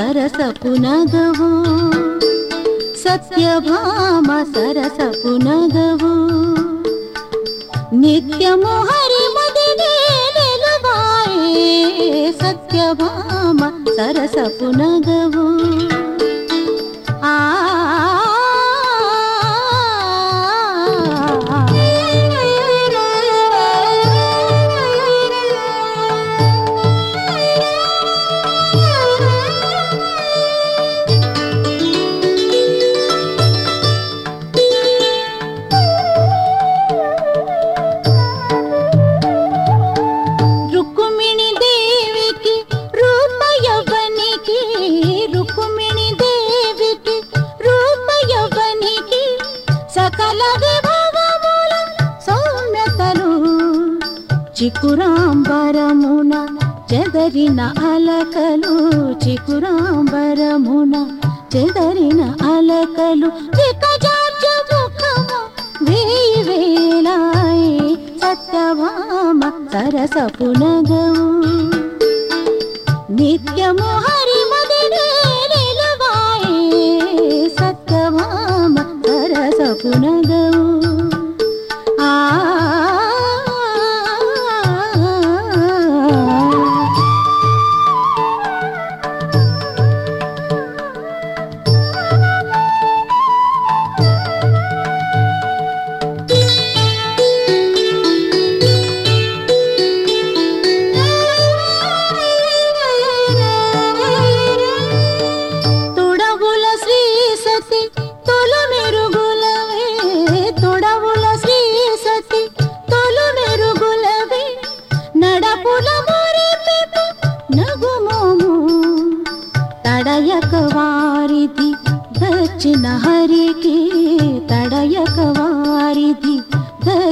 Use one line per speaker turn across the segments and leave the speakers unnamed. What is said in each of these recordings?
सरस पुनगवो सत्यभामा सरस पुनगवो न मोहरि मदि सरस पुनगवो చికురాంబరమున చెదరిన అలకలు చికురాంబరమున చెదరిన అలకలు వికజార్జ ముఖము వేయి వేలాయి సత్యభామ సరసపు నగవు నిత్యము హరి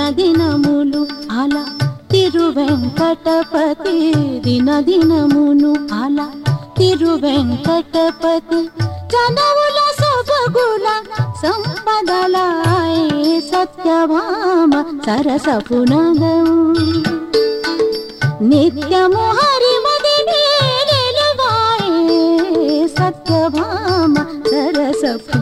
దినదినములు అల తిరువెంకటపతి దినదినమును అల తిరువెంకటపతి జనవుల సొబగుల సంపదలాయ సత్యభామ సరసపు నగవు నిత్యము హరి మదినే నిలవాయే సత్యభామ సరసపు